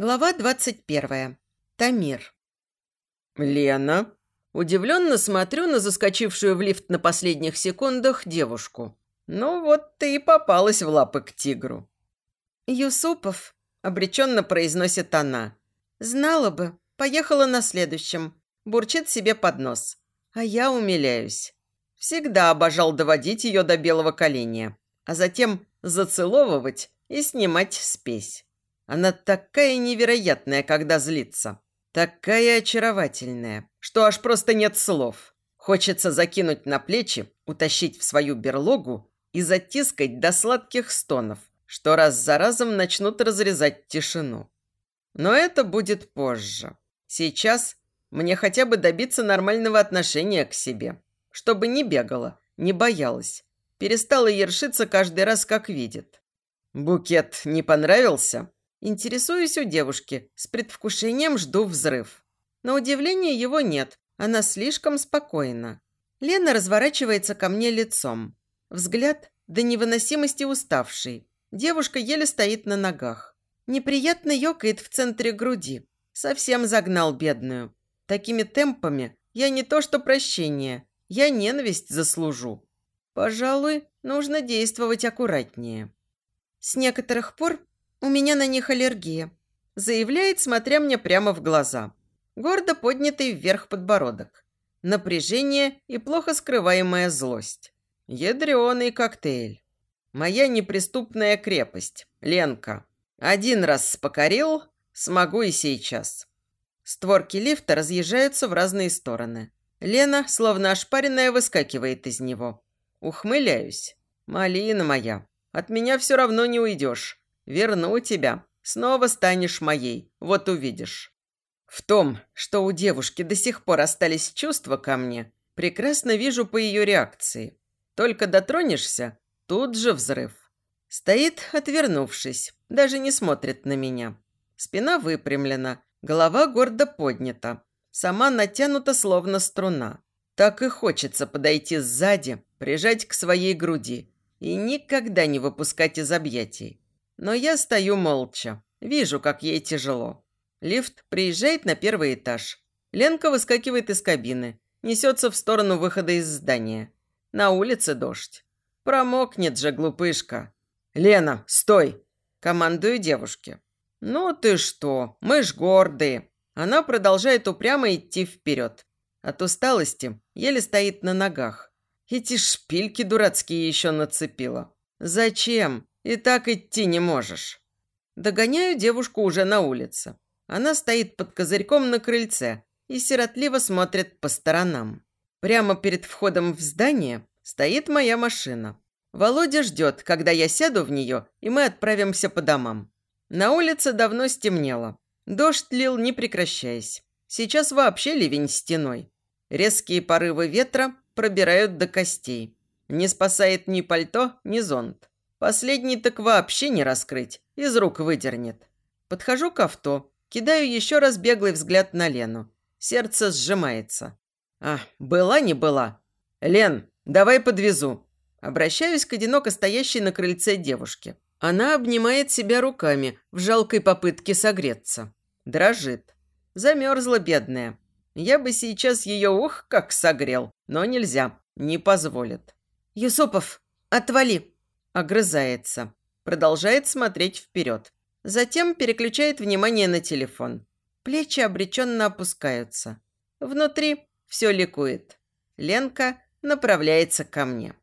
Глава двадцать первая. Тамир. «Лена?» Удивленно смотрю на заскочившую в лифт на последних секундах девушку. «Ну вот ты и попалась в лапы к тигру». «Юсупов», – обреченно произносит она. «Знала бы, поехала на следующем». Бурчит себе под нос. А я умиляюсь. Всегда обожал доводить ее до белого коленя, а затем зацеловывать и снимать спесь. Она такая невероятная, когда злится. Такая очаровательная, что аж просто нет слов. Хочется закинуть на плечи, утащить в свою берлогу и затискать до сладких стонов, что раз за разом начнут разрезать тишину. Но это будет позже. Сейчас мне хотя бы добиться нормального отношения к себе, чтобы не бегала, не боялась, перестала ершиться каждый раз, как видит. Букет не понравился? Интересуюсь у девушки, с предвкушением жду взрыв. На удивление его нет, она слишком спокойна. Лена разворачивается ко мне лицом. Взгляд до невыносимости уставший. Девушка еле стоит на ногах. Неприятно ёкает в центре груди. Совсем загнал бедную. Такими темпами я не то что прощение, я ненависть заслужу. Пожалуй, нужно действовать аккуратнее. С некоторых пор у меня на них аллергия», заявляет, смотря мне прямо в глаза. Гордо поднятый вверх подбородок. Напряжение и плохо скрываемая злость. Ядреный коктейль. Моя неприступная крепость. Ленка. Один раз покорил, смогу и сейчас. Створки лифта разъезжаются в разные стороны. Лена, словно ошпаренная, выскакивает из него. Ухмыляюсь. «Малина моя, от меня все равно не уйдешь. Верну тебя. Снова станешь моей. Вот увидишь. В том, что у девушки до сих пор остались чувства ко мне, прекрасно вижу по ее реакции. Только дотронешься, тут же взрыв. Стоит, отвернувшись, даже не смотрит на меня. Спина выпрямлена, голова гордо поднята. Сама натянута, словно струна. Так и хочется подойти сзади, прижать к своей груди и никогда не выпускать из объятий. Но я стою молча. Вижу, как ей тяжело. Лифт приезжает на первый этаж. Ленка выскакивает из кабины. Несется в сторону выхода из здания. На улице дождь. Промокнет же, глупышка. «Лена, стой!» Командую девушке. «Ну ты что, мы ж гордые!» Она продолжает упрямо идти вперед. От усталости еле стоит на ногах. Эти шпильки дурацкие еще нацепила. «Зачем? И так идти не можешь. Догоняю девушку уже на улице. Она стоит под козырьком на крыльце и сиротливо смотрит по сторонам. Прямо перед входом в здание стоит моя машина. Володя ждет, когда я сяду в нее, и мы отправимся по домам. На улице давно стемнело. Дождь лил, не прекращаясь. Сейчас вообще ливень стеной. Резкие порывы ветра пробирают до костей. Не спасает ни пальто, ни зонт. Последний так вообще не раскрыть, из рук выдернет. Подхожу к авто, кидаю еще раз беглый взгляд на Лену. Сердце сжимается. А, была не была. Лен, давай подвезу. Обращаюсь к одиноко стоящей на крыльце девушке. Она обнимает себя руками в жалкой попытке согреться. Дрожит. Замерзла бедная. Я бы сейчас ее ух как согрел, но нельзя, не позволит. «Юсупов, отвали!» Огрызается. Продолжает смотреть вперед. Затем переключает внимание на телефон. Плечи обреченно опускаются. Внутри все ликует. Ленка направляется ко мне.